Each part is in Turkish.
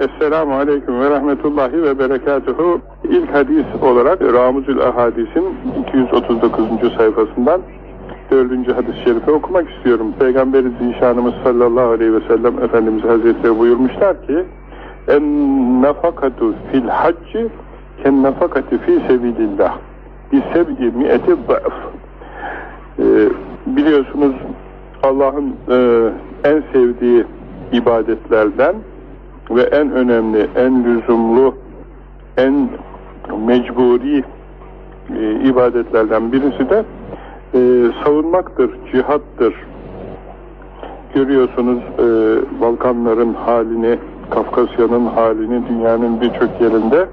Esselamu Aleyküm ve Rahmetullahi ve Berekatuhu. İlk hadis olarak Ramuzül Ahadis'in 239. sayfasından 4. hadis-i şerifi okumak istiyorum. Peygamberi Zişanımız sallallahu aleyhi ve sellem Efendimiz Hazretleri buyurmuşlar ki En nafakatu fil hacci ken nafakati fi sebilillah bi seb'i mi'eti zayıf ee, biliyorsunuz Allah'ın e, en sevdiği ibadetlerden ve en önemli, en lüzumlu, en mecburi e, ibadetlerden birisi de e, savunmaktır, cihattır. Görüyorsunuz e, Balkanların halini, Kafkasya'nın halini dünyanın birçok yerinde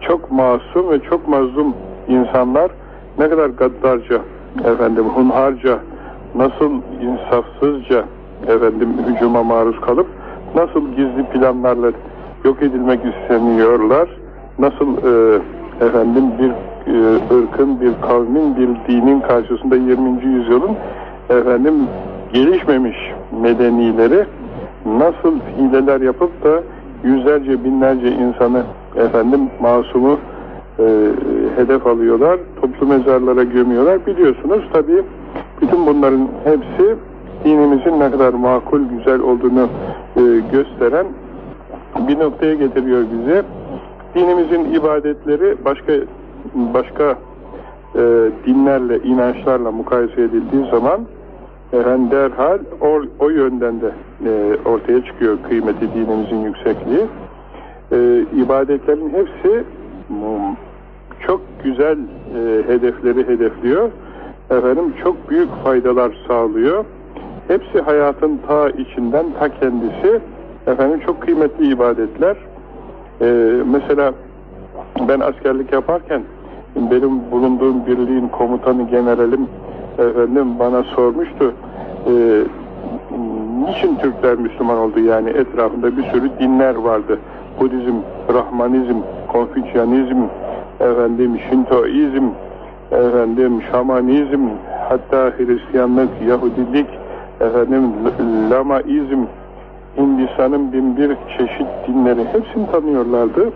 çok masum ve çok mazlum insanlar ne kadar gaddarca, efendim hunharca, nasıl insafsızca efendim hücuma maruz kalıp nasıl gizli planlarla yok edilmek isteniyorlar, nasıl e, efendim bir e, ırkın, bir kavmin, bir dinin karşısında 20. yüzyılın efendim gelişmemiş medenileri nasıl hileler yapıp da yüzlerce binlerce insanı efendim masumu e, hedef alıyorlar, toplu mezarlara gömüyorlar. Biliyorsunuz tabii bütün bunların hepsi dinimizin ne kadar makul, güzel olduğunu gösteren bir noktaya getiriyor bizi. Dinimizin ibadetleri başka başka e, dinlerle, inançlarla mukayese edildiği zaman efendim derhal o, o yönden de e, ortaya çıkıyor kıymeti dinimizin yüksekliği. E, ibadetlerin hepsi çok güzel e, hedefleri hedefliyor. Efendim çok büyük faydalar sağlıyor. Hepsi hayatın ta içinden ta kendisi efendim çok kıymetli ibadetler. Ee, mesela ben askerlik yaparken benim bulunduğum birliğin komutanı generalim efendim bana sormuştu. E, niçin Türkler Müslüman oldu yani etrafında bir sürü dinler vardı. Budizm, Rahmanizm, Konfüçyanizm, efendim Şintoizm, efendim Şamanizm, hatta Hristiyanlık, Yahudilik, efendim Lamaizm, Hindistan'ın bin bir çeşit dinleri hepsini tanıyorlardı.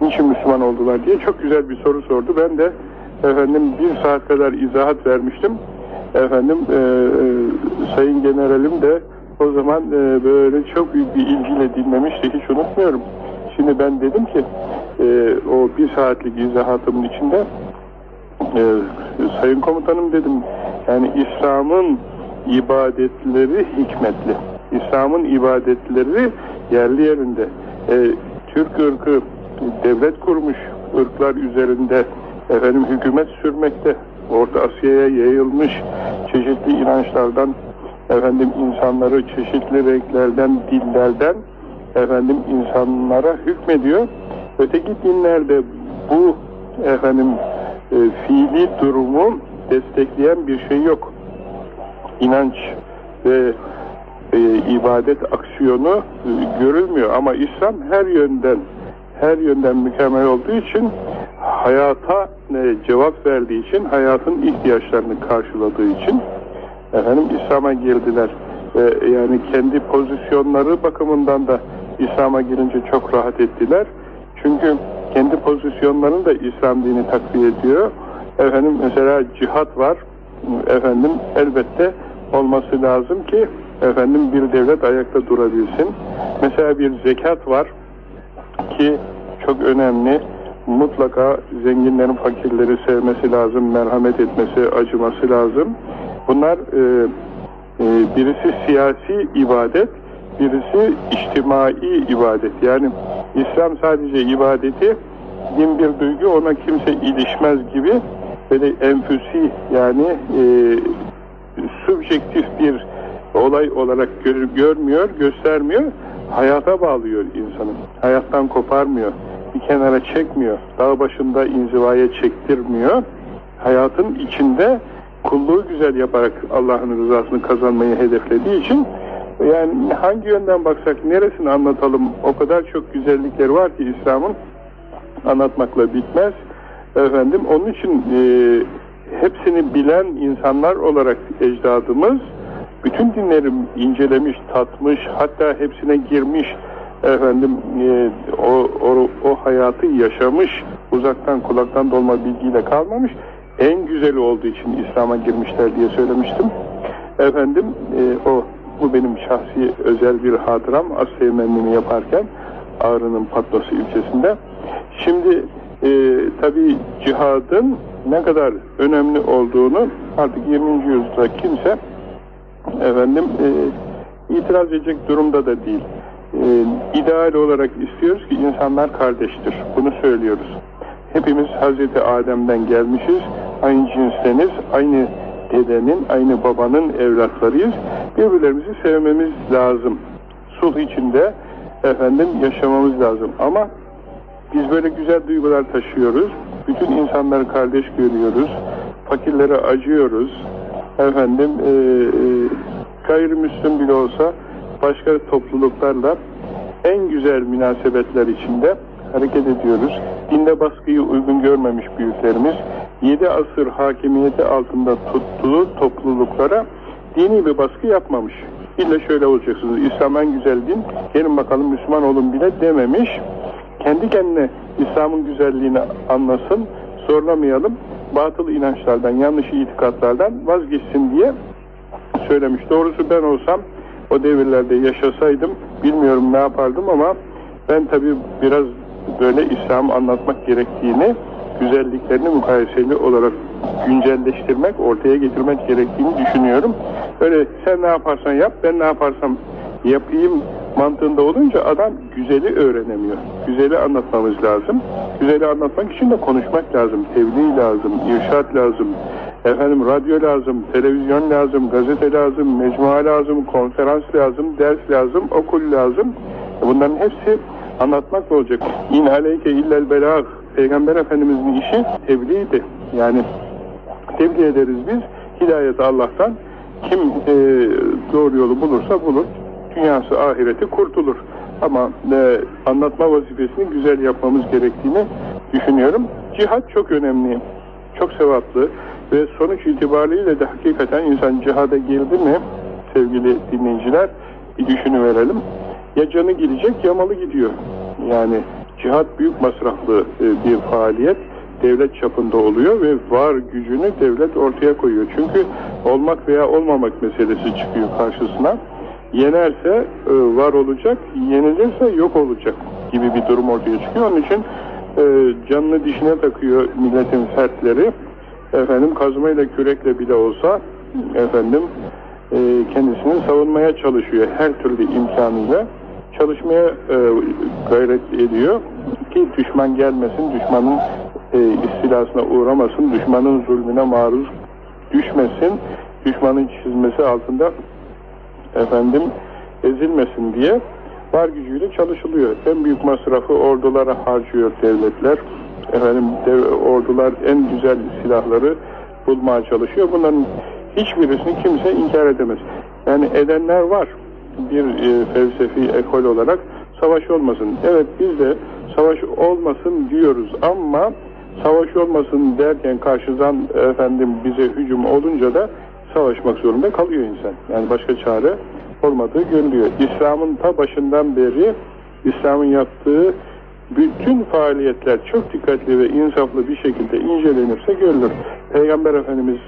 Niçin Müslüman oldular diye çok güzel bir soru sordu. Ben de efendim bir saat kadar izahat vermiştim. Efendim e, e, Sayın Generalim de o zaman e, böyle çok büyük bir ilgiyle dinlemişti. Hiç unutmuyorum. Şimdi ben dedim ki e, o bir saatlik izahatımın içinde e, Sayın Komutanım dedim yani İslam'ın ibadetleri hikmetli. İslam'ın ibadetleri yerli yerinde. E, Türk ırkı devlet kurmuş ırklar üzerinde efendim hükümet sürmekte. Orta Asya'ya yayılmış çeşitli inançlardan efendim insanları çeşitli renklerden, dillerden efendim insanlara hükmediyor. Öteki dinlerde bu efendim e, fiili durumu destekleyen bir şey yok. İnanç ve e, ibadet aksiyonu e, görülmüyor ama İslam her yönden her yönden mükemmel olduğu için hayata e, cevap verdiği için hayatın ihtiyaçlarını karşıladığı için efendim İslam'a girdiler. E, yani kendi pozisyonları bakımından da İslam'a girince çok rahat ettiler. Çünkü kendi pozisyonlarını da İslam dini takviye ediyor. Efendim mesela cihat var. Efendim elbette olması lazım ki efendim bir devlet ayakta durabilsin. Mesela bir zekat var ki çok önemli. Mutlaka zenginlerin fakirleri sevmesi lazım, merhamet etmesi, acıması lazım. Bunlar e, e, birisi siyasi ibadet, birisi içtimai ibadet. Yani İslam sadece ibadeti din bir duygu ona kimse ilişmez gibi böyle enfüsi yani e, subjektif bir olay olarak gör, görmüyor, göstermiyor. Hayata bağlıyor insanı. Hayattan koparmıyor. Bir kenara çekmiyor. Dağ başında inzivaya çektirmiyor. Hayatın içinde kulluğu güzel yaparak Allah'ın rızasını kazanmayı hedeflediği için yani hangi yönden baksak neresini anlatalım o kadar çok güzellikleri var ki İslam'ın anlatmakla bitmez. Efendim onun için e, hepsini bilen insanlar olarak ecdadımız bütün dinleri incelemiş, tatmış, hatta hepsine girmiş, efendim e, o, o, o hayatı yaşamış, uzaktan kulaktan dolma bilgiyle kalmamış, en güzeli olduğu için İslam'a girmişler diye söylemiştim. Efendim e, o bu benim şahsi özel bir hatıram Asya Memmini yaparken Ağrı'nın Patlosu ilçesinde. Şimdi e, tabi cihadın ne kadar önemli olduğunu artık 20. yüzyılda kimse efendim e, itiraz edecek durumda da değil. E, ideal olarak istiyoruz ki insanlar kardeştir. Bunu söylüyoruz. Hepimiz Hazreti Adem'den gelmişiz. Aynı cinsteniz, aynı dedenin, aynı babanın evlatlarıyız. Birbirlerimizi sevmemiz lazım. Sulh içinde efendim yaşamamız lazım. Ama biz böyle güzel duygular taşıyoruz. Bütün insanları kardeş görüyoruz. Fakirlere acıyoruz. Efendim e, e, gayrimüslim bile olsa başka topluluklarla en güzel münasebetler içinde hareket ediyoruz. Dinde baskıyı uygun görmemiş büyüklerimiz, yedi asır hakimiyeti altında tuttuğu topluluklara dini bir baskı yapmamış. İlle şöyle olacaksınız, İslam en güzel din, gelin bakalım Müslüman olun bile dememiş. Kendi kendine İslam'ın güzelliğini anlasın, zorlamayalım, batıl inançlardan, yanlış itikatlardan vazgeçsin diye söylemiş. Doğrusu ben olsam, o devirlerde yaşasaydım, bilmiyorum ne yapardım ama ben tabii biraz böyle İslam anlatmak gerektiğini, güzelliklerini mukayeseli olarak güncelleştirmek, ortaya getirmek gerektiğini düşünüyorum. Öyle sen ne yaparsan yap, ben ne yaparsam yapayım mantığında olunca adam güzeli öğrenemiyor. Güzeli anlatmamız lazım. Güzeli anlatmak için de konuşmak lazım. Tebliğ lazım, irşat lazım. Efendim radyo lazım, televizyon lazım, gazete lazım, mecmua lazım, konferans lazım, ders lazım, okul lazım. Bunların hepsi anlatmak olacak. İn aleyke illel belag. Peygamber Efendimizin işi tebliğdi. Yani tebliğ ederiz biz. Hidayet Allah'tan. Kim e, doğru yolu bulursa bulur. Dünyası ahireti kurtulur. Ama e, anlatma vazifesini güzel yapmamız gerektiğini düşünüyorum. Cihat çok önemli. Çok sevaplı. Ve sonuç itibariyle de hakikaten insan cihada girdi mi sevgili dinleyiciler bir düşünüverelim. Ya canı gidecek ya malı gidiyor. Yani cihat büyük masraflı e, bir faaliyet devlet çapında oluyor ve var gücünü devlet ortaya koyuyor. Çünkü olmak veya olmamak meselesi çıkıyor karşısına. Yenerse e, var olacak, yenilirse yok olacak gibi bir durum ortaya çıkıyor. Onun için e, canını dişine takıyor milletin fertleri. Efendim kazmayla kürekle bile olsa efendim kendisini savunmaya çalışıyor her türlü imkanıyla çalışmaya e, gayret ediyor ki düşman gelmesin, düşmanın e, istilasına uğramasın, düşmanın zulmüne maruz düşmesin, düşmanın çizmesi altında efendim ezilmesin diye var gücüyle çalışılıyor. En büyük masrafı ordulara harcıyor devletler. Efendim dev, ordular en güzel silahları bulmaya çalışıyor. Bunların hiçbirisini kimse inkar edemez. Yani edenler var bir e, felsefi ekol olarak savaş olmasın. Evet biz de savaş olmasın diyoruz ama savaş olmasın derken karşıdan efendim bize hücum olunca da savaşmak zorunda kalıyor insan. Yani başka çare olmadığı görülüyor. İslam'ın ta başından beri İslam'ın yaptığı bütün faaliyetler çok dikkatli ve insaflı bir şekilde incelenirse görülür. Peygamber Efendimiz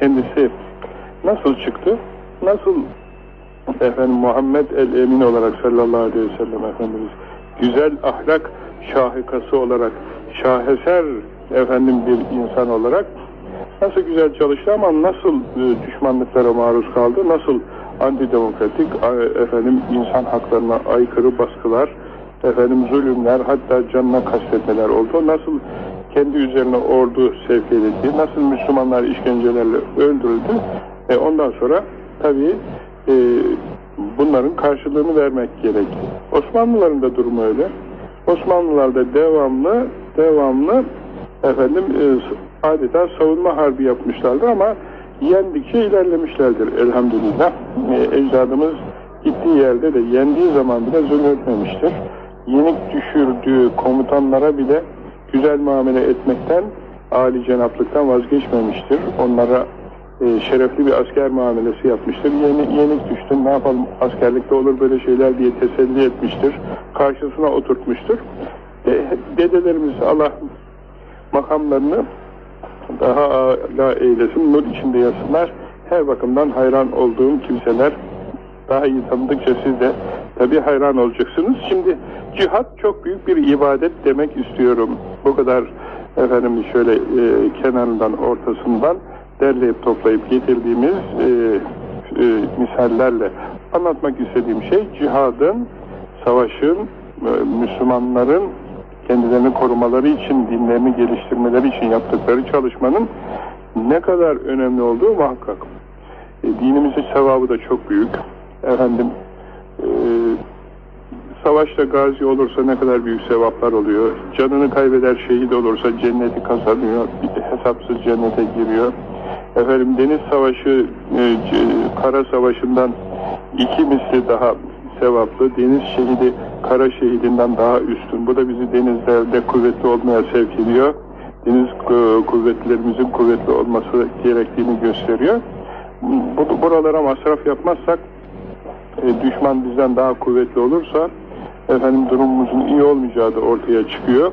kendisi nasıl çıktı? Nasıl efendim Muhammed el-Emin olarak sallallahu aleyhi ve sellem Efendimiz güzel ahlak şahikası olarak şaheser efendim bir insan olarak nasıl güzel çalıştı ama nasıl e, düşmanlıklara maruz kaldı, nasıl antidemokratik efendim insan haklarına aykırı baskılar, efendim zulümler, hatta canına kastetmeler oldu. Nasıl kendi üzerine ordu sevk edildi, nasıl Müslümanlar işkencelerle öldürüldü. E ondan sonra tabii e, bunların karşılığını vermek gerekli. Osmanlıların da durumu öyle. Osmanlılar da devamlı devamlı efendim e, adeta savunma harbi yapmışlardır ama yendikçe ilerlemişlerdir elhamdülillah. E, ecdadımız gittiği yerde de yendiği zaman bile zulmetmemiştir. Yenik düşürdüğü komutanlara bile güzel muamele etmekten, âli cenaplıktan vazgeçmemiştir. Onlara e, şerefli bir asker muamelesi yapmıştır. Yeni, yenik düştün ne yapalım askerlikte olur böyle şeyler diye teselli etmiştir. Karşısına oturtmuştur. E, dedelerimiz Allah makamlarını daha âlâ eylesin, nur içinde yatsınlar. Her bakımdan hayran olduğum kimseler daha iyi tanıdıkça siz de tabi hayran olacaksınız. Şimdi cihat çok büyük bir ibadet demek istiyorum. Bu kadar efendim şöyle e, kenarından ortasından derleyip toplayıp getirdiğimiz e, e, misallerle anlatmak istediğim şey cihadın, savaşın, e, Müslümanların kendilerini korumaları için, dinlerini geliştirmeleri için yaptıkları çalışmanın ne kadar önemli olduğu muhakkak. E, dinimizin sevabı da çok büyük. Efendim, e, savaşta gazi olursa ne kadar büyük sevaplar oluyor. Canını kaybeder şehit olursa cenneti kazanıyor. Hesapsız cennete giriyor. Efendim deniz savaşı, e, kara savaşından iki misli daha sevaplı. Deniz şehidi kara şehidinden daha üstün. Bu da bizi denizlerde kuvvetli olmaya sevk ediyor. Deniz e, kuvvetlerimizin kuvvetli olması gerektiğini gösteriyor. Bu, buralara masraf yapmazsak e, düşman bizden daha kuvvetli olursa efendim durumumuzun iyi olmayacağı da ortaya çıkıyor.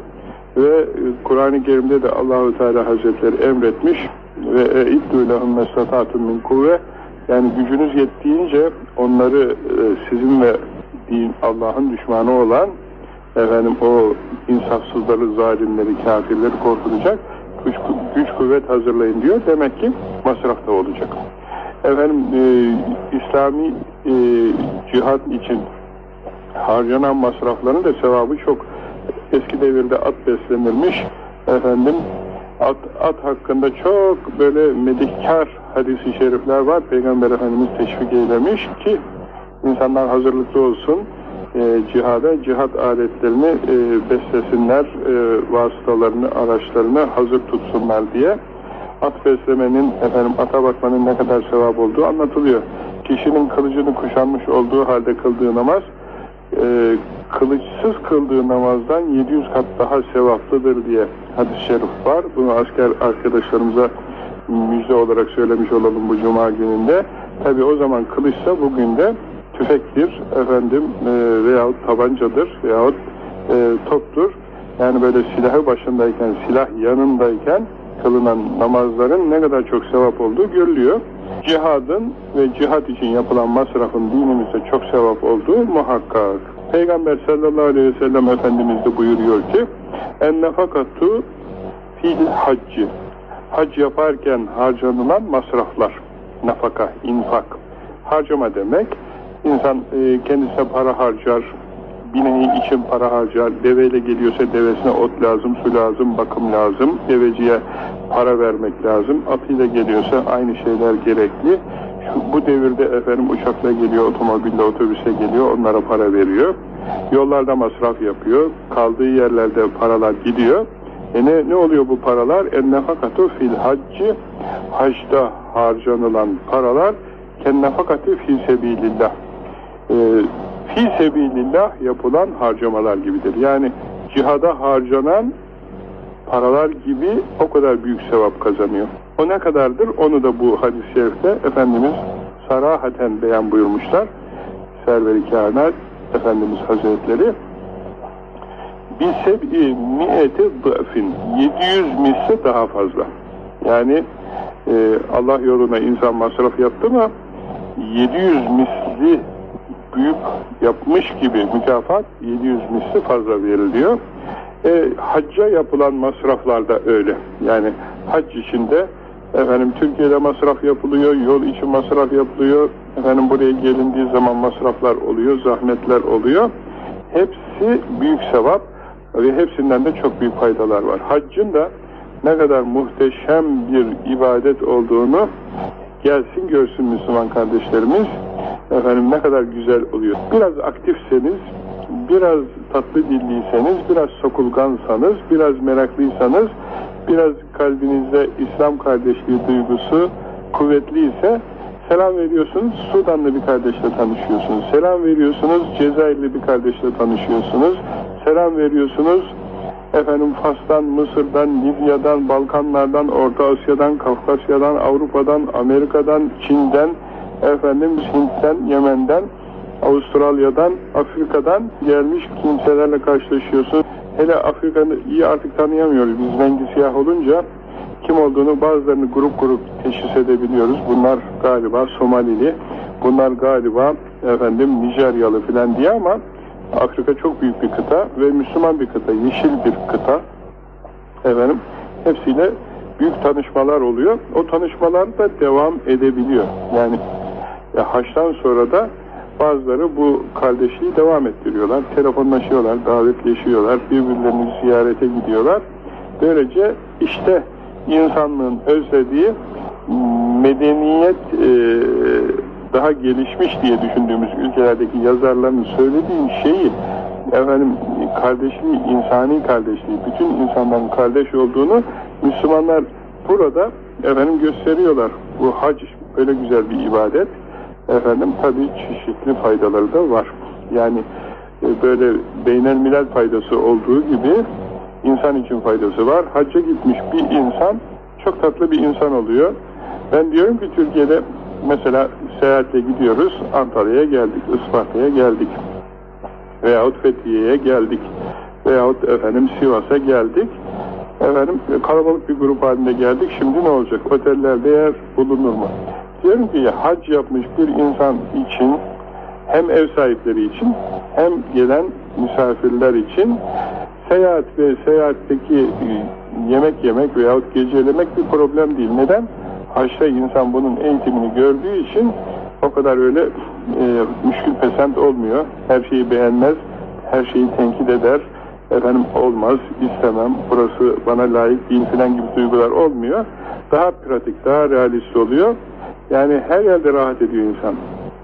Ve e, Kur'an-ı Kerim'de de Allahu Teala Hazretleri emretmiş ve iddu lehum mestata'tum min kuvve yani gücünüz yettiğince onları e, sizin ve din Allah'ın düşmanı olan efendim o insafsızları, zalimleri, kafirleri korkutacak güç, güç kuvvet hazırlayın diyor. Demek ki masrafta olacak. Efendim e, İslami e, cihat için harcanan masrafların da sevabı çok. Eski devirde at beslenirmiş. Efendim at, at hakkında çok böyle medihkar hadisi şerifler var. Peygamber Efendimiz teşvik eylemiş ki insanlar hazırlıklı olsun e, cihada, cihat aletlerini e, beslesinler, e, vasıtalarını, araçlarını hazır tutsunlar diye at beslemenin, efendim ata bakmanın ne kadar sevap olduğu anlatılıyor. Kişinin kılıcını kuşanmış olduğu halde kıldığı namaz, e, kılıçsız kıldığı namazdan 700 kat daha sevaplıdır diye hadis-i şerif var. Bunu asker arkadaşlarımıza müjde olarak söylemiş olalım bu cuma gününde. Tabi o zaman kılıçsa bugün de tüfektir, efendim e, veyahut tabancadır veyahut e, toptur. Yani böyle silahı başındayken, silah yanındayken kılınan namazların ne kadar çok sevap olduğu görülüyor. Cihadın ve cihat için yapılan masrafın dinimizde çok sevap olduğu muhakkak. Peygamber sallallahu aleyhi ve sellem Efendimiz de buyuruyor ki en nefakatu fil haccı hac yaparken harcanılan masraflar nafaka, infak harcama demek insan e, kendisine para harcar bineği için para harcar. Deveyle geliyorsa devesine ot lazım, su lazım, bakım lazım. Deveciye para vermek lazım. Atıyla geliyorsa aynı şeyler gerekli. Şu, bu devirde efendim uçakla geliyor, otomobille, otobüse geliyor, onlara para veriyor. Yollarda masraf yapıyor, kaldığı yerlerde paralar gidiyor. E ne, ne oluyor bu paralar? En nefakatu fil haccı hacda harcanılan paralar. Ken nefakati fi sebilillah. E, fi sebilillah yapılan harcamalar gibidir. Yani cihada harcanan paralar gibi o kadar büyük sevap kazanıyor. O ne kadardır? Onu da bu hadis-i şerifte Efendimiz sarahaten beyan buyurmuşlar. Server-i Kainat Efendimiz Hazretleri biseb'i mi'eti dıfin 700 misli daha fazla. Yani e, Allah yoluna insan masraf yaptı mı 700 misli büyük yapmış gibi mükafat 700 misli fazla veriliyor. E, hacca yapılan masraflar da öyle. Yani hac içinde efendim Türkiye'de masraf yapılıyor, yol için masraf yapılıyor. Efendim buraya gelindiği zaman masraflar oluyor, zahmetler oluyor. Hepsi büyük sevap ve hepsinden de çok büyük faydalar var. Haccın da ne kadar muhteşem bir ibadet olduğunu gelsin görsün Müslüman kardeşlerimiz. Efendim ne kadar güzel oluyor. Biraz aktifseniz, biraz tatlı dilliyseniz, biraz sokulgansanız, biraz meraklıysanız, biraz kalbinizde İslam kardeşliği duygusu kuvvetliyse selam veriyorsunuz, Sudanlı bir kardeşle tanışıyorsunuz. Selam veriyorsunuz, Cezayirli bir kardeşle tanışıyorsunuz. Selam veriyorsunuz, efendim Fas'tan, Mısır'dan, Libya'dan, Balkanlardan, Orta Asya'dan, Kafkasya'dan, Avrupa'dan, Amerika'dan, Çin'den, efendim Hint'ten, Yemen'den, Avustralya'dan, Afrika'dan gelmiş kimselerle karşılaşıyorsun. Hele Afrika'yı iyi artık tanıyamıyoruz. Biz rengi siyah olunca kim olduğunu bazılarını grup grup teşhis edebiliyoruz. Bunlar galiba Somalili, bunlar galiba efendim Nijeryalı filan diye ama Afrika çok büyük bir kıta ve Müslüman bir kıta, yeşil bir kıta. Efendim hepsiyle büyük tanışmalar oluyor. O tanışmalar da devam edebiliyor. Yani ya haçtan sonra da bazıları bu kardeşliği devam ettiriyorlar. Telefonlaşıyorlar, davetleşiyorlar, birbirlerini ziyarete gidiyorlar. Böylece işte insanlığın özlediği medeniyet e, daha gelişmiş diye düşündüğümüz ülkelerdeki yazarların söylediği şeyi efendim kardeşliği, insani kardeşliği, bütün insanların kardeş olduğunu Müslümanlar burada efendim gösteriyorlar. Bu hac böyle güzel bir ibadet. Efendim tabii çeşitli faydaları da var. Yani e, böyle beynel milal faydası olduğu gibi insan için faydası var. Hacca gitmiş bir insan çok tatlı bir insan oluyor. Ben diyorum ki Türkiye'de mesela seyahatle gidiyoruz. Antalya'ya geldik, Isparta'ya geldik. Veyahut Fethiye'ye geldik. Veyahut efendim Sivas'a geldik. Efendim kalabalık bir grup halinde geldik. Şimdi ne olacak? Otellerde yer bulunur mu? Diyorum ki hac yapmış bir insan için hem ev sahipleri için hem gelen misafirler için seyahat ve seyahatteki e, yemek yemek veyahut gecelemek bir problem değil. Neden? Haçta insan bunun eğitimini gördüğü için o kadar öyle e, müşkül pesent olmuyor. Her şeyi beğenmez, her şeyi tenkit eder. Efendim olmaz, istemem, burası bana layık değil filan gibi duygular olmuyor. Daha pratik, daha realist oluyor. Yani her yerde rahat ediyor insan.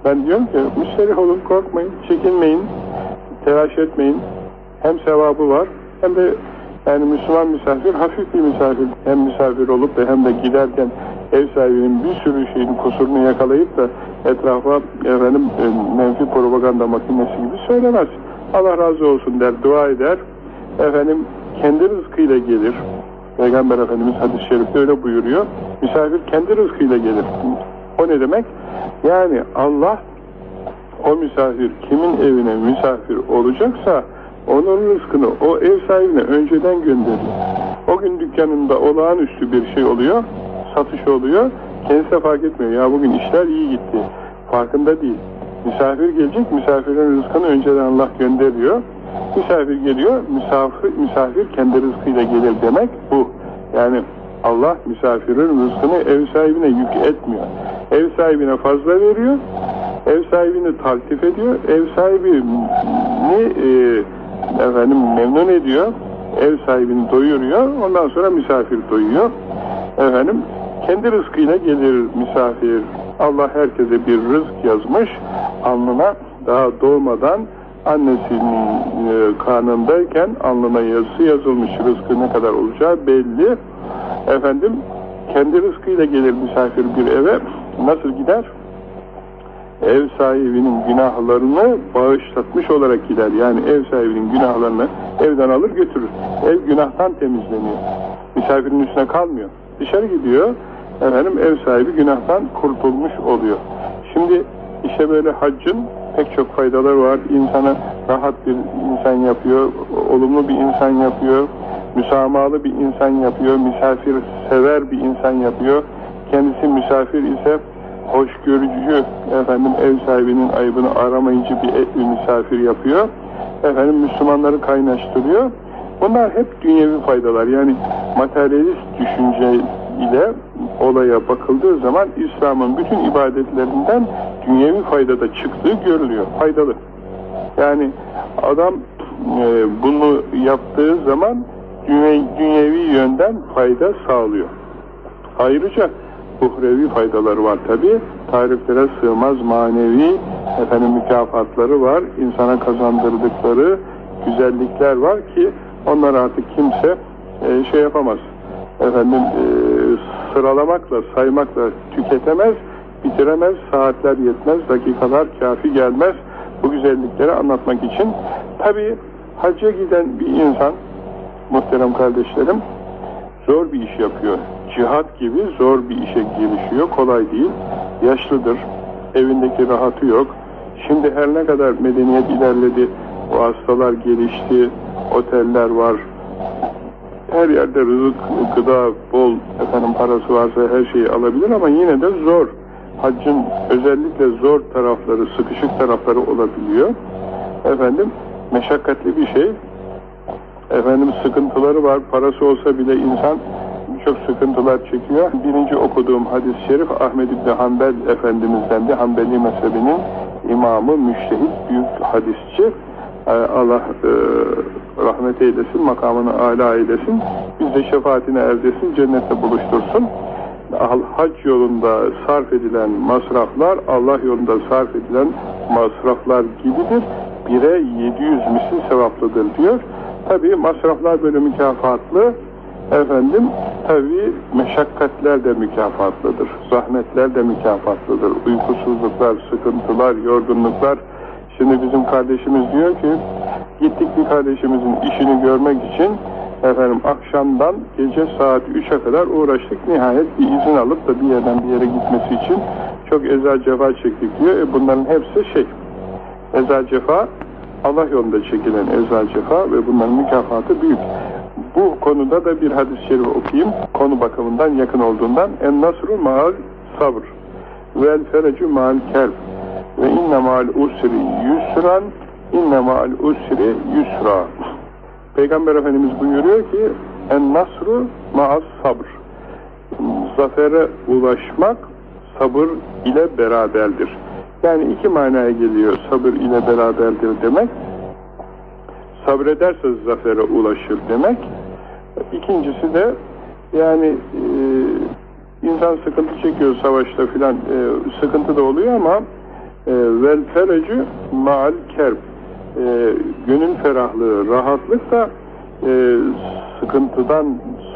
Ben diyorum ki müşterih olun, korkmayın, çekinmeyin, telaş etmeyin. Hem sevabı var hem de yani Müslüman misafir hafif bir misafir. Hem misafir olup da hem de giderken ev sahibinin bir sürü şeyin kusurunu yakalayıp da etrafa efendim e, menfi propaganda makinesi gibi söylemez. Allah razı olsun der, dua eder. Efendim kendi rızkıyla gelir. Peygamber Efendimiz hadis-i şerifte öyle buyuruyor. Misafir kendi rızkıyla gelir. O ne demek? Yani Allah o misafir kimin evine misafir olacaksa onun rızkını o ev sahibine önceden gönderiyor. O gün dükkanında olağanüstü bir şey oluyor, satış oluyor. Kendisi fark etmiyor. Ya bugün işler iyi gitti. Farkında değil. Misafir gelecek, misafirin rızkını önceden Allah gönderiyor. Misafir geliyor, misafir, misafir kendi rızkıyla gelir demek bu. Yani Allah misafirin rızkını ev sahibine yük etmiyor. Ev sahibine fazla veriyor, ev sahibini taltif ediyor, ev sahibini e, efendim memnun ediyor, ev sahibini doyuruyor, ondan sonra misafir doyuyor. Efendim kendi rızkıyla gelir misafir. Allah herkese bir rızk yazmış, alnına daha doğmadan annesinin e, karnındayken alnına yazısı yazılmış rızkı ne kadar olacağı belli. Efendim kendi rızkıyla gelir misafir bir eve nasıl gider? Ev sahibinin günahlarını bağışlatmış olarak gider. Yani ev sahibinin günahlarını evden alır götürür. Ev günahtan temizleniyor. Misafirin üstüne kalmıyor. Dışarı gidiyor. Efendim ev sahibi günahtan kurtulmuş oluyor. Şimdi işte böyle haccın pek çok faydaları var. İnsanı rahat bir insan yapıyor, olumlu bir insan yapıyor, müsamahalı bir insan yapıyor, misafir sever bir insan yapıyor. Kendisi misafir ise hoşgörücü, efendim ev sahibinin ayıbını aramayıcı bir, bir misafir yapıyor. Efendim Müslümanları kaynaştırıyor. Bunlar hep dünyevi faydalar. Yani materyalist düşünce ile olaya bakıldığı zaman İslam'ın bütün ibadetlerinden dünyevi faydada çıktığı görülüyor. Faydalı. Yani adam e, bunu yaptığı zaman dünyevi yönden fayda sağlıyor. Ayrıca uhrevi faydaları var tabi. Tariflere sığmaz manevi efendim mükafatları var. insana kazandırdıkları güzellikler var ki onlar artık kimse e, şey yapamaz. Efendim e, sıralamakla, saymakla tüketemez, bitiremez, saatler yetmez, dakikalar kafi gelmez bu güzellikleri anlatmak için. Tabi hacca giden bir insan muhterem kardeşlerim zor bir iş yapıyor. Cihat gibi zor bir işe girişiyor. Kolay değil. Yaşlıdır. Evindeki rahatı yok. Şimdi her ne kadar medeniyet ilerledi, o hastalar gelişti, oteller var, her yerde rızık, gıda, bol efendim parası varsa her şeyi alabilir ama yine de zor. Haccın özellikle zor tarafları, sıkışık tarafları olabiliyor. Efendim meşakkatli bir şey. Efendim sıkıntıları var. Parası olsa bile insan çok sıkıntılar çekiyor. Birinci okuduğum hadis-i şerif Ahmed İbni Hanbel Efendimiz'den de Hanbeli mezhebinin imamı, müştehit, büyük hadisçi. Allah e, rahmet eylesin, makamını âlâ eylesin. Biz şefaatine erdesin, cennette buluştursun. Hac yolunda sarf edilen masraflar, Allah yolunda sarf edilen masraflar gibidir. Bire 700 misli sevaplıdır diyor. Tabi masraflar böyle mükafatlı, efendim tabi meşakkatler de mükafatlıdır. Zahmetler de mükafatlıdır. Uykusuzluklar, sıkıntılar, yorgunluklar. Şimdi bizim kardeşimiz diyor ki, gittik bir kardeşimizin işini görmek için efendim akşamdan gece saat 3'e kadar uğraştık. Nihayet bir izin alıp da bir yerden bir yere gitmesi için çok eza cefa çektik diyor. E bunların hepsi şey, eza cefa Allah yolunda çekilen eza cefa ve bunların mükafatı büyük. Bu konuda da bir hadis-i şerif okuyayım. Konu bakımından yakın olduğundan. En nasru maal sabr vel ferecu maal kerb ve inne maal usri yusran inne maal usri yusra. Peygamber Efendimiz buyuruyor ki en nasru maal sabr. Zafere ulaşmak sabır ile beraberdir. Yani iki manaya geliyor sabır ile beraberdir demek. Sabrederse zafere ulaşır demek. İkincisi de yani e, insan sıkıntı çekiyor savaşta filan e, sıkıntı da oluyor ama vel ferecü maal kerb e, gönül ferahlığı, rahatlık da e, sıkıntıdan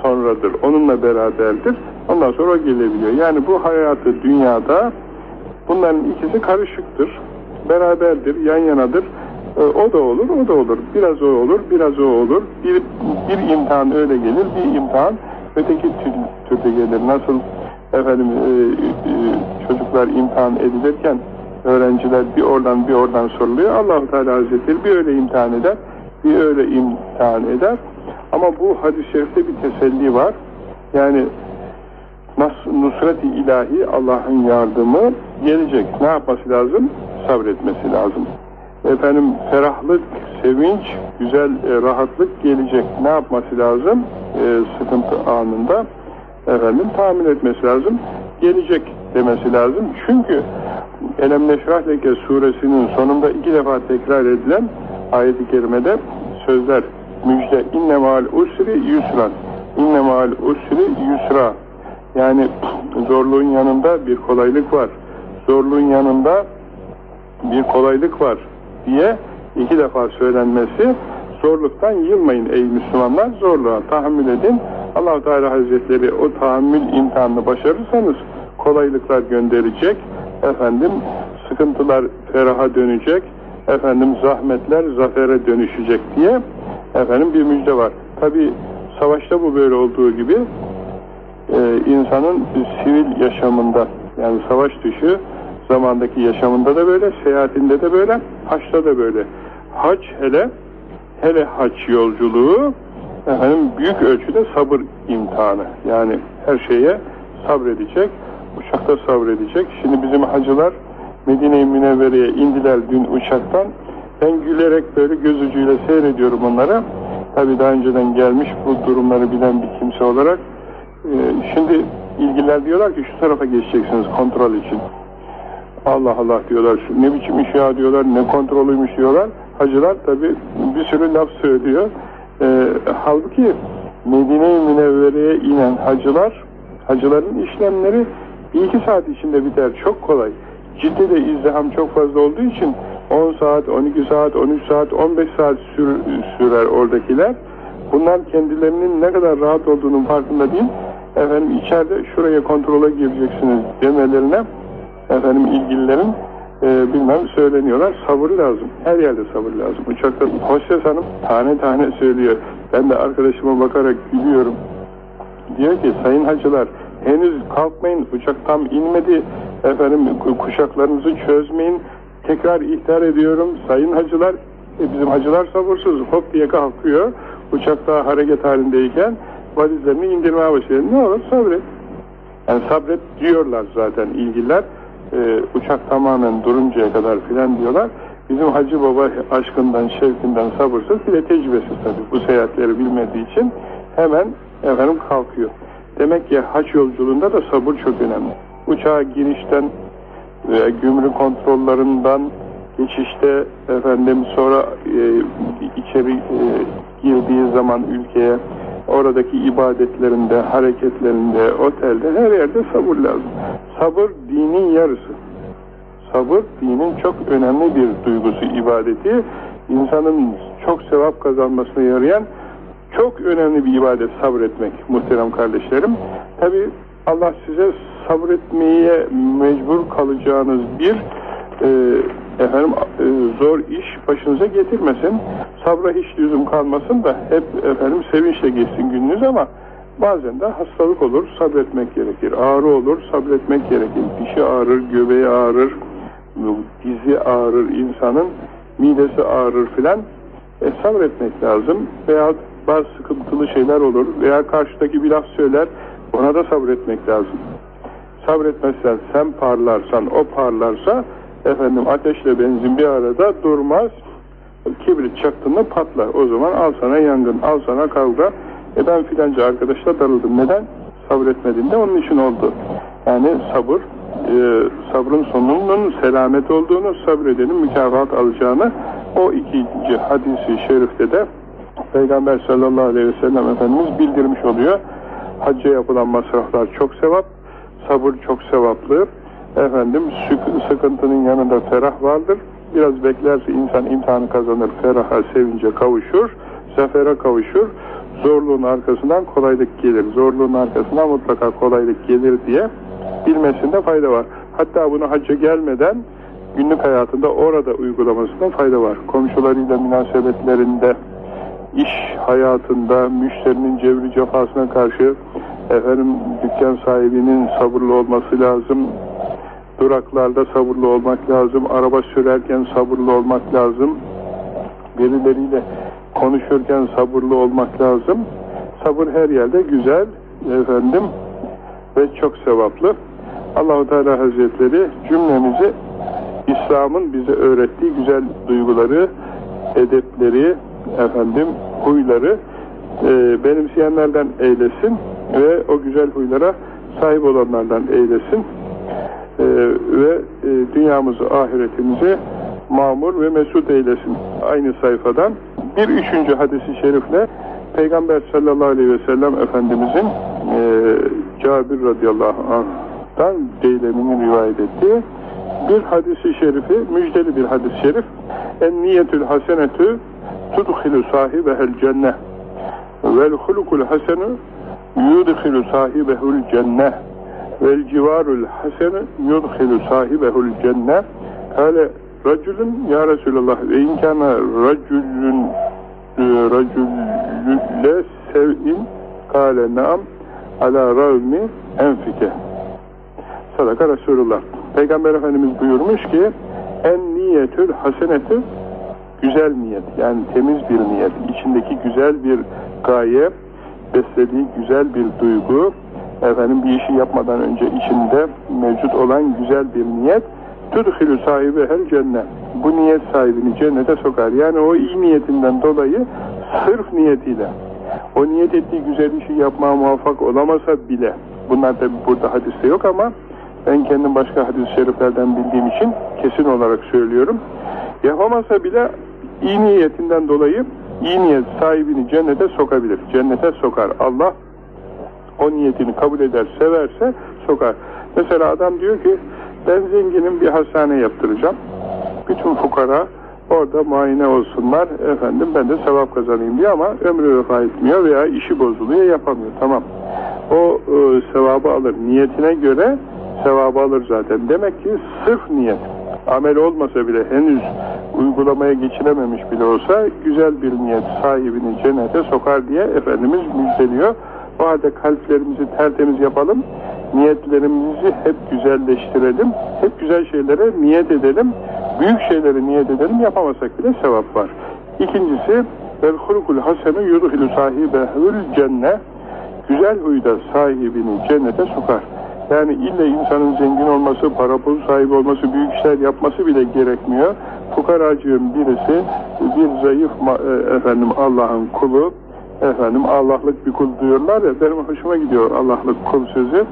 sonradır. Onunla beraberdir. Ondan sonra gelebiliyor. Yani bu hayatı dünyada bunların ikisi karışıktır. Beraberdir, yan yanadır. E, o da olur, o da olur. Biraz o olur, biraz o olur. Bir, bir imtihan öyle gelir, bir imtihan öteki türde gelir. Nasıl efendim e, e, çocuklar imtihan edilirken öğrenciler bir oradan bir oradan soruluyor. allah Teala Hazretleri bir öyle imtihan eder, bir öyle imtihan eder. Ama bu hadis-i şerifte bir teselli var. Yani nusret-i ilahi Allah'ın yardımı gelecek. Ne yapması lazım? Sabretmesi lazım. Efendim ferahlık, sevinç, güzel e, rahatlık gelecek. Ne yapması lazım? E, sıkıntı anında efendim tahammül etmesi lazım. Gelecek demesi lazım. Çünkü Elem Neşrah Leke suresinin sonunda iki defa tekrar edilen ayet-i kerimede sözler müjde inne mal usri yusran. İnne mal usri yusra. Yani zorluğun yanında bir kolaylık var. Zorluğun yanında bir kolaylık var diye iki defa söylenmesi zorluktan yılmayın ey Müslümanlar. Zorluğa tahammül edin. Allah Teala Hazretleri o tahammül imtihanını başarırsanız kolaylıklar gönderecek efendim sıkıntılar feraha dönecek efendim zahmetler zafere dönüşecek diye efendim bir müjde var tabi savaşta bu böyle olduğu gibi e, insanın sivil yaşamında yani savaş dışı zamandaki yaşamında da böyle, seyahatinde de böyle, haçta da böyle. Hac hele, hele hac yolculuğu efendim büyük ölçüde sabır imtihanı. Yani her şeye sabredecek, uçakta sabredecek. Şimdi bizim hacılar Medine-i Münevvere'ye indiler dün uçaktan. Ben gülerek böyle göz ucuyla seyrediyorum onlara. Tabi daha önceden gelmiş bu durumları bilen bir kimse olarak. Ee, şimdi ilgiler diyorlar ki şu tarafa geçeceksiniz kontrol için. Allah Allah diyorlar, ne biçim iş ya diyorlar, ne kontrolüymüş diyorlar. Hacılar tabi bir sürü laf söylüyor. E, halbuki Medine-i Münevvere'ye inen hacılar, hacıların işlemleri bir saat içinde biter. Çok kolay. Ciddi de izdiham çok fazla olduğu için 10 saat, 12 saat, 13 saat, 15 saat sür, sürer oradakiler. Bunlar kendilerinin ne kadar rahat olduğunun farkında değil. Efendim içeride şuraya kontrola gireceksiniz demelerine efendim ilgililerin e, bilmem söyleniyorlar. Sabır lazım. Her yerde sabır lazım. Uçakta hostes hanım tane tane söylüyor. Ben de arkadaşıma bakarak gülüyorum. Diyor ki sayın hacılar henüz kalkmayın uçak tam inmedi. Efendim kuşaklarınızı çözmeyin. Tekrar ihtar ediyorum. Sayın hacılar e, bizim hacılar sabırsız hop diye kalkıyor. Uçakta hareket halindeyken valizlerini indirmeye başlıyor ne olur sabret. Yani sabret diyorlar zaten ilgililer. E, uçak tamamen duruncaya kadar filan diyorlar. Bizim hacı baba aşkından şevkinden sabırsız bir de tecrübesiz tabii. Bu seyahatleri bilmediği için hemen efendim kalkıyor demek ki haç yolculuğunda da sabır çok önemli uçağa girişten ve gümrük kontrollerinden geçişte efendim sonra e, içeri e, girdiği zaman ülkeye oradaki ibadetlerinde, hareketlerinde, otelde her yerde sabır lazım. Sabır dinin yarısı. Sabır dinin çok önemli bir duygusu, ibadeti. insanın çok sevap kazanmasına yarayan çok önemli bir ibadet sabretmek muhterem kardeşlerim. Tabi Allah size sabretmeye mecbur kalacağınız bir e, efendim e, zor iş başınıza getirmesin. Sabra hiç lüzum kalmasın da hep efendim sevinçle geçsin gününüz ama bazen de hastalık olur, sabretmek gerekir. Ağrı olur, sabretmek gerekir. Dişi ağrır, göbeği ağrır, dizi ağrır insanın, midesi ağrır filan. E, sabretmek lazım. Veya bazı sıkıntılı şeyler olur veya karşıdaki bir laf söyler, ona da sabretmek lazım. Sabretmezsen sen parlarsan, o parlarsa efendim ateşle benzin bir arada durmaz. Kibrit çaktığında patlar. O zaman al sana yangın, al sana kavga. E ben filanca arkadaşla darıldım. Neden? Sabretmediğinde onun için oldu. Yani sabır, e, sabrın sonunun selamet olduğunu, sabredenin mükafat alacağını o ikinci hadisi şerifte de Peygamber sallallahu aleyhi ve sellem Efendimiz bildirmiş oluyor. Hacca yapılan masraflar çok sevap, sabır çok sevaplı. Efendim sıkıntının yanında ferah vardır. Biraz beklerse insan imtihanı kazanır, feraha, sevince kavuşur, zafere kavuşur. Zorluğun arkasından kolaylık gelir. Zorluğun arkasından mutlaka kolaylık gelir diye bilmesinde fayda var. Hatta bunu hacca gelmeden günlük hayatında orada uygulamasında fayda var. Komşularıyla münasebetlerinde, iş hayatında, müşterinin cevri cefasına karşı efendim dükkan sahibinin sabırlı olması lazım. Duraklarda sabırlı olmak lazım. Araba sürerken sabırlı olmak lazım. Birileriyle konuşurken sabırlı olmak lazım. Sabır her yerde güzel efendim ve çok sevaplı. Allahu Teala Hazretleri cümlemizi İslam'ın bize öğrettiği güzel duyguları, edepleri, efendim huyları e, benimseyenlerden eylesin ve o güzel huylara sahip olanlardan eylesin e, ve e, dünyamızı, ahiretimizi mamur ve mesut eylesin. Aynı sayfadan bir üçüncü hadisi şerifle Peygamber sallallahu aleyhi ve sellem Efendimizin e, Cabir radıyallahu anh'tan Deylemi'nin rivayet ettiği bir hadisi şerifi, müjdeli bir hadis-i şerif en niyetül hasenetü tudhilu sahibehel cenneh vel hulukul hasenu yudhilu sahibehul cenneh vel civarul hasenu yudhilu sahibehul cenneh kale racülün ya Resulallah ve inkâne racülün racülle sev'in kâle naam ala ravmi enfike sadaka Resulullah. Peygamber Efendimiz buyurmuş ki en niyetül hasenetü güzel niyet yani temiz bir niyet içindeki güzel bir gaye beslediği güzel bir duygu efendim bir işi yapmadan önce içinde mevcut olan güzel bir niyet tudhilü sahibi her cennet. Bu niyet sahibini cennete sokar. Yani o iyi niyetinden dolayı sırf niyetiyle o niyet ettiği güzel işi yapmaya muvaffak olamasa bile bunlar da burada hadiste yok ama ben kendim başka hadis-i şeriflerden bildiğim için kesin olarak söylüyorum yapamasa bile iyi niyetinden dolayı iyi niyet sahibini cennete sokabilir. Cennete sokar. Allah o niyetini kabul eder, severse sokar. Mesela adam diyor ki ben zenginim bir hastane yaptıracağım. Bütün fukara orada muayene olsunlar. Efendim ben de sevap kazanayım diye ama ömrü vefa etmiyor veya işi bozuluyor yapamıyor. Tamam. O e, sevabı alır. Niyetine göre sevabı alır zaten. Demek ki sırf niyet. amel olmasa bile henüz uygulamaya geçilememiş bile olsa güzel bir niyet sahibini cennete sokar diye Efendimiz müjdeliyor. O halde kalplerimizi tertemiz yapalım, niyetlerimizi hep güzelleştirelim, hep güzel şeylere niyet edelim, büyük şeylere niyet edelim, yapamasak bile sevap var. İkincisi, vel hulukul hasenu yudhilu sahibehül cenne güzel huyda sahibini cennete sokar. Yani ille insanın zengin olması, para pul sahibi olması, büyük işler yapması bile gerekmiyor. Fukaracığın birisi bir zayıf e, efendim Allah'ın kulu, efendim Allah'lık bir kul diyorlar ya benim hoşuma gidiyor Allah'lık kul sözü.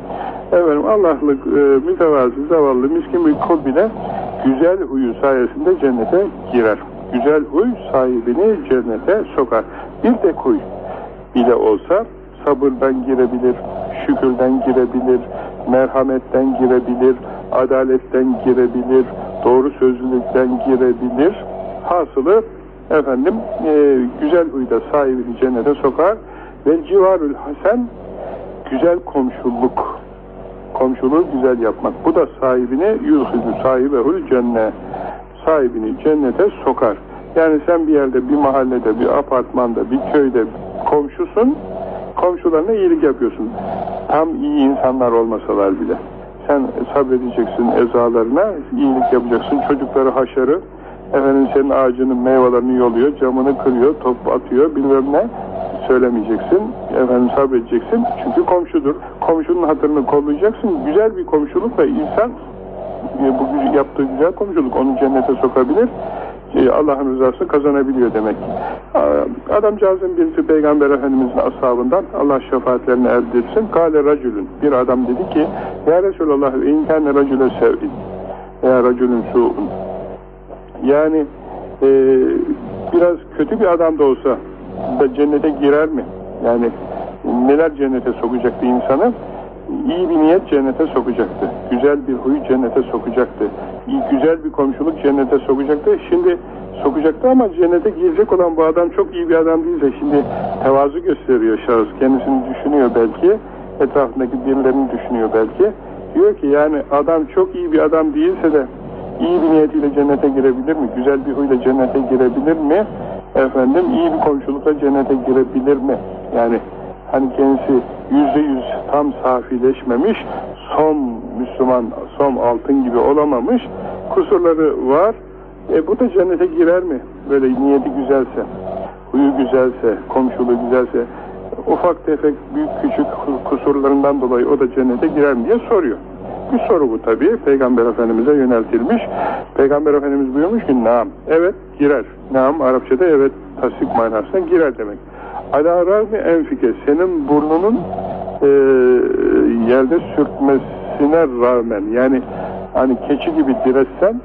Efendim Allah'lık e, mütevazı, zavallı, miskin bir kul bile güzel huyu sayesinde cennete girer. Güzel huy sahibini cennete sokar. Bir de huy bile olsa sabırdan girebilir, şükürden girebilir, merhametten girebilir, adaletten girebilir, doğru sözlülükten girebilir. Hasılı efendim e, güzel huyda sahibini cennete sokar ve civarül hasen güzel komşuluk komşuluğu güzel yapmak. Bu da sahibine yuzhidü sahibehül cennet sahibini cennete sokar. Yani sen bir yerde, bir mahallede, bir apartmanda, bir köyde komşusun, komşularına iyilik yapıyorsun. Tam iyi insanlar olmasalar bile. Sen sabredeceksin ezalarına, iyilik yapacaksın. Çocukları haşarı, efendim senin ağacının meyvelerini yoluyor, camını kırıyor, top atıyor, bilmem ne söylemeyeceksin. Efendim sabredeceksin. Çünkü komşudur. Komşunun hatırını kollayacaksın. Güzel bir komşulukla insan e, bu yaptığı güzel komşuluk onu cennete sokabilir. E, Allah'ın rızasını kazanabiliyor demek. Adamcağızın birisi Peygamber Efendimiz'in ashabından Allah şefaatlerini elde etsin. Kale racülün. Bir adam dedi ki Ya Resulallah inkâne racüle sev'in. Ya racülün su'un. Yani e, biraz kötü bir adam da olsa da cennete girer mi? Yani neler cennete sokacaktı insanı? İyi bir niyet cennete sokacaktı. Güzel bir huy cennete sokacaktı. Güzel bir komşuluk cennete sokacaktı. Şimdi sokacaktı ama cennete girecek olan bu adam çok iyi bir adam değilse şimdi tevazu gösteriyor şahıs. Kendisini düşünüyor belki. Etrafındaki birilerini düşünüyor belki. Diyor ki yani adam çok iyi bir adam değilse de iyi bir niyetiyle cennete girebilir mi? Güzel bir huyla cennete girebilir mi? Efendim iyi bir komşulukla cennete girebilir mi? Yani hani kendisi yüzde yüz tam safileşmemiş, som Müslüman, som altın gibi olamamış, kusurları var. E bu da cennete girer mi? Böyle niyeti güzelse, huyu güzelse, komşuluğu güzelse, ufak tefek, büyük küçük kusurlarından dolayı o da cennete girer mi diye soruyor. Bir soru bu tabi. Peygamber Efendimiz'e yöneltilmiş. Peygamber Efendimiz buyurmuş ki naam. Evet girer. Naam Arapçada evet tasdik manasına girer demek. Ala rağmi enfike senin burnunun e, yerde sürtmesine rağmen yani hani keçi gibi diretsen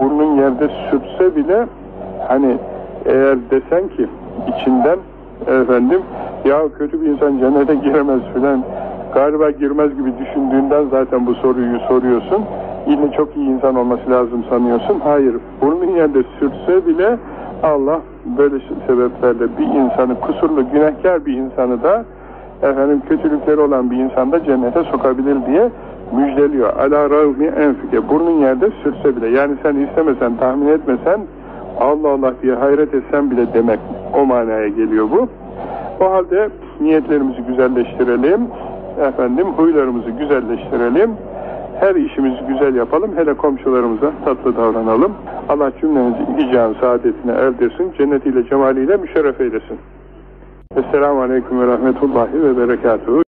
burnun yerde sürtse bile hani eğer desen ki içinden efendim ya kötü bir insan cennete giremez filan galiba girmez gibi düşündüğünden zaten bu soruyu soruyorsun. İlle çok iyi insan olması lazım sanıyorsun. Hayır. Burnun yerde sürtse bile Allah böyle sebeplerle bir insanı, kusurlu, günahkar bir insanı da efendim kötülükleri olan bir insan da cennete sokabilir diye müjdeliyor. Ala ravmi enfike. Burnun yerde sürtse bile. Yani sen istemesen, tahmin etmesen Allah Allah diye hayret etsen bile demek o manaya geliyor bu. O halde niyetlerimizi güzelleştirelim efendim huylarımızı güzelleştirelim. Her işimizi güzel yapalım. Hele komşularımıza tatlı davranalım. Allah cümlemizi iki can saadetine erdirsin. Cennetiyle, cemaliyle müşerref eylesin. Esselamu Aleyküm ve Rahmetullahi ve Berekatuhu.